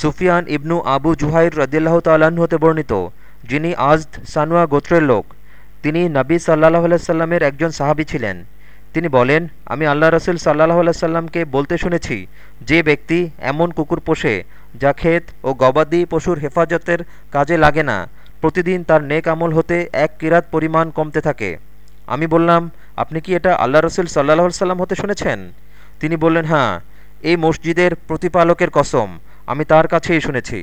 সুফিয়ান ইবনু আবু জুহাইর রদিল্লাহ তাল্লাহ্ন হতে বর্ণিত, যিনি আজদ সানুয়া গোত্রের লোক। তিনি নবী সাল্লাহ আলাইসাল্লামের একজন সাহাবি ছিলেন। তিনি বলেন, আমি আল্লাহ রসুল সাল্লাহ আলাইসাল্লামকে বলতে শুনেছি, যে ব্যক্তি এমন কুকুর পোষে, যা ক্ষেত ও গবাদি পশুর হেফাজতের কাজে লাগে না। প্রতিদিন তার নেক আমল হতে এক কিরাত পরিমাণ কমতে থাকে। আমি বললাম, আপনি কি এটা আল্লাহ রসুল সাল্লাহ সাল্লাম হতে শুনেছেন? তিনি বললেন হ্যাঁ এই মসজিদের প্রতিপালকের কসম। আমি তার কাছেই শুনেছি।